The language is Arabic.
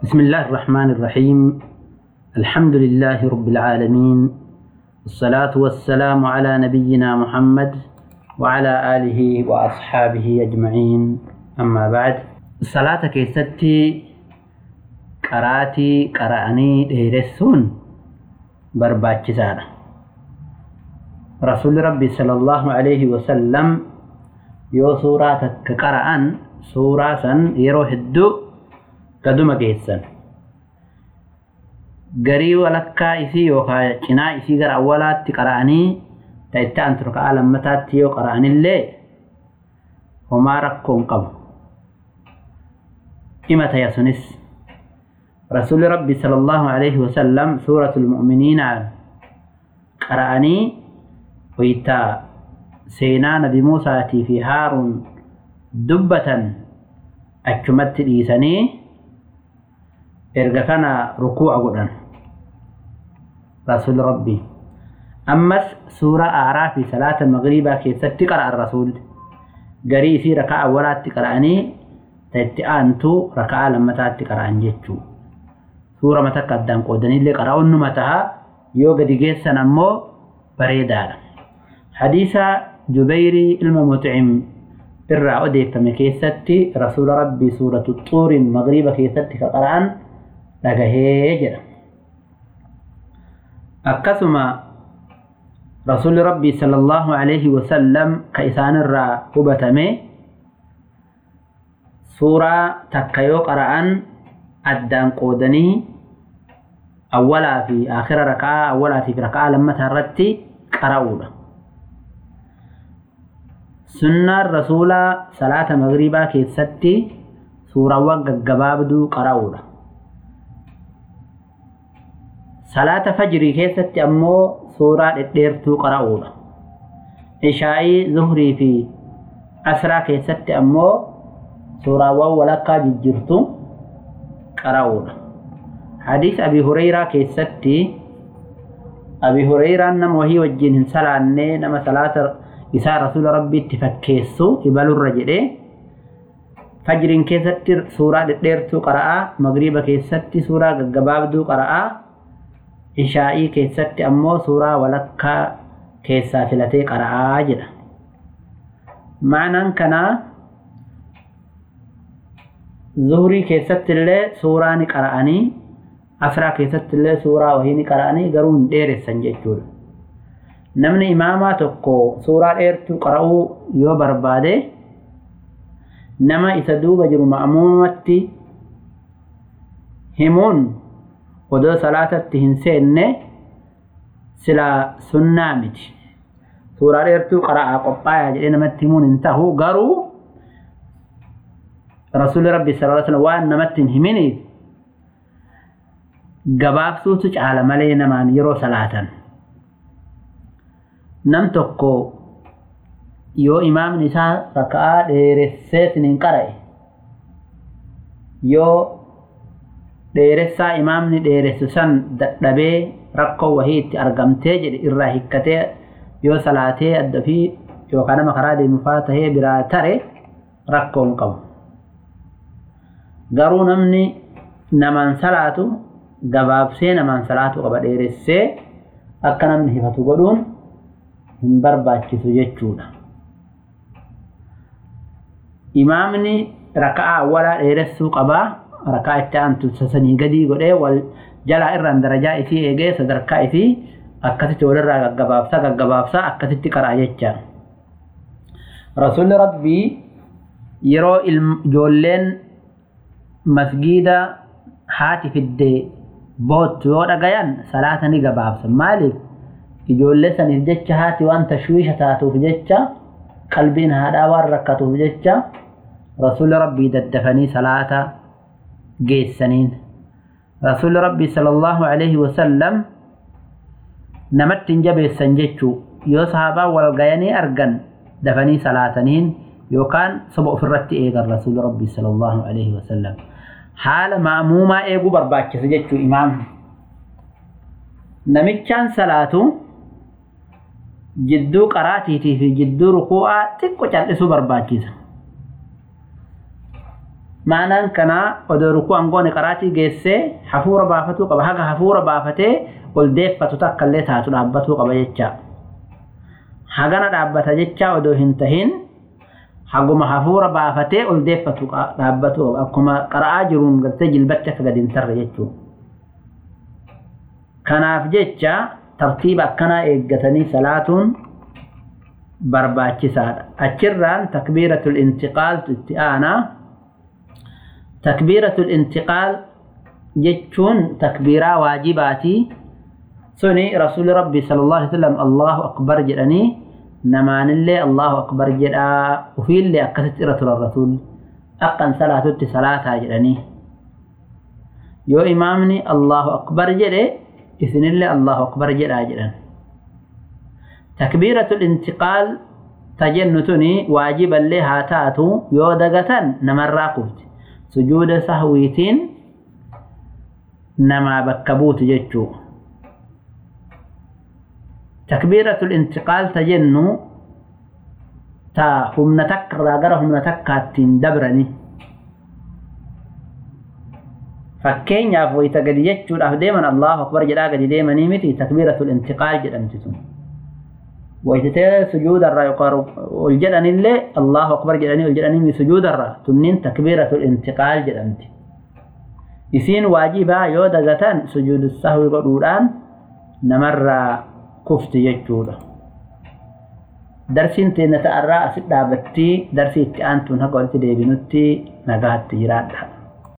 بسم الله الرحمن الرحيم. الحمد لله رب العالمين. الصلاة والسلام على نبينا محمد وعلى آله وأصحابه أجمعين. أما بعد صلاة كيستي قراتي قرأني ديرسون برباتي سارة رسول ربي صلى الله عليه وسلم يو سورة قرأن سورة سن يرو هدو قدوم geessan garii walakkaa isii yookaan cinaa isii gara awwalaatti qara'anii ta'etti aantu raka'aa lammataatti yoo qara'anillee homaa rakkoon qabu ima taya sunis rasuulli rabbi sallallahu alaihi wasallam suuratul mu'miniinaan qara'anii hoytaa seenaa nabi muusaatii fi haaruun dubbatan achumatti dhiisanii ارجكنا ركوع قدن رسول ربي أمس سورة أعراف صلاة المغربة كي ستقرأ الرسول قري في ركاء ولا تقرأني تتأنتو ركاء لما تتقرأن جيتشو سورة ما تقدم قدن اللي قرأوا النمتها يوغ دي جيسنا مو بريدار حديثة جبيري الممتعم إرعو فمكي ستي رسول ربي سورة الطور المغربة كي ستقرأن أكثما رسول ربي صلى الله عليه وسلم كإسان الرا قبتمي سورة تكيو قرآن أدان قودني أولا في آخر ركعة أولا في ركعة لما ترتي قرأونا سنة الرسول صلاة مغربة كي ستي سورة وقق قبابدو قرأونا salaata fajrii keessatti ammoo suuraa dhedheertuu qara'uudha. Ishaa'ii zuhrii fi asraa keessatti ammoo suuraawwan walakkaa jijjirtu qara'uudha. Hadiis abi hureyraa keessatti abi hureyraan nama wahii wajjiin hin salaannee nama salaata isaa rasuula rabbiitti fakkeessu ibalurra jedhee fajriin keessatti suuraa dhedheertuu qara'aa magriiba keessatti suuraa gaggabaabduu qara'aa ishaa'ii keessatti ammoo suuraa walakkaa keessaa filatee qara'aa jedha ma'anaan kanaa zuhrii keessatti illee suuraa ni qara'anii asraa keessatti suuraa wahii ni qara'anii garuu hin dheeressan jechuudha. Namni imaamaa tokko suuraa dheertuu qara'uu yoo barbaade nama isa duuba jiru ma'muumatti himuun odoo salaatatti hin seenne silaa sunnaa miti suuraa dheertuu qara'aa qophaayaa jedhee namatti himuun hin tahu garuu rasuulli rabbi sallallahu waan namatti hin himiniif gabaabsuutu caala malee namaan yeroo salaatan nam tokko yoo imaamni isaa raka'aa dheeresseetin hin qara'e yoo dheeressaa imaamni dheeressu san dadhabee rakkoo wahii itti argamtee jedhe irraa hikkatee yoo salaatee adda fi yookaan nama karaa deemufaa tahee biraa tare rakkoo hin qabu. Garuu namni namaan salaatu gabaabsee namaan salaatu qaba dheeressee akka namni hifatu godhuun hin barbaachisu jechuudha. Imaamni raka'aa awwalaa dheeressuu qabaa ركعتي أنت سنين قدي قد إيه والجلا إيران درجة إيه إيه سدر كا إيه أكثت ولا راجع جبابسا جبابسا أكثت كراجع جا رسول ربي يرى الجولين مسجدا هاتف الدي. بوت ولا جيان سلاتني جبابسا مالك؟ الجولين سنين جت هاتي وأنت شويش تاتو في جت قلبين هذا ورقة في جت رسول ربي دفني سلاته جيس سنين رسول ربي صلى الله عليه وسلم نمت جبه سنجتشو يو صحابا والغياني أرغن. دفني سلاتنين يو كان سبق فرت إيغا رسول ربي صلى الله عليه وسلم. حال معموما إيغو برباك سجتشو إمام. نمت كان سلاتو جدو قراتي تيفي. جدو رقوعة تكو جالسو برباكي سنجتشو Maanaan kanaa odoo rukuu angoon qaraatii geessee hafuura baafatuu qaba. Haga hafuura baafatee ol deeffatu takka illee taatu dhaabbatuu qaba jecha. Hagana dhaabbata jecha odoo hin tahin haguma hafuura baafatee ol deeffatu dhaabbatuu qaba. Akkuma qara'aa jiruun gartee jilbatti akka gadi hin tarre jechuudha. Kanaaf jecha tartiiba akkanaa eeggatanii salaatuun barbaachisaadha. Achirraan takbiiratul intiqaaltu itti aanaa. تكبيرة الانتقال جتشون تكبيرة واجباتي. سني رسول ربي صلى الله عليه وسلم الله أكبر جلني نمان اللي الله أكبر جل وفي اللي أكثت إرتل الرسول. أقن صلاة التسلاة جلني يو إمامني الله أكبر جلني إثن اللي الله أكبر جل أجلن تكبيرة الانتقال تجنتني واجبا لها تاتو يودغتا نمراقبت سجود سهويتين نما بكبوت جتشو تكبيرة الانتقال تجنو تا هم نتك راقرة هم نتك هاتين دبرني فكين يا فويتا قد يجتشو الله أكبر جلا قد ديما نيمتي تكبيرة الانتقال جلا وجدتي سجود الرا يقارب والجدن اللي الله أكبر جدني والجدن من سجود الرا تنين تكبيرة الانتقال جدنتي isiin waajibaa yoo dagatan sujuudu sahwi godhuudhaan namarraa kufti jechuudha. Darsiin teenya ta'arraa asit dhaabattii darsii itti aantuun haqa walitti deebinutti nagaatti jiraadha.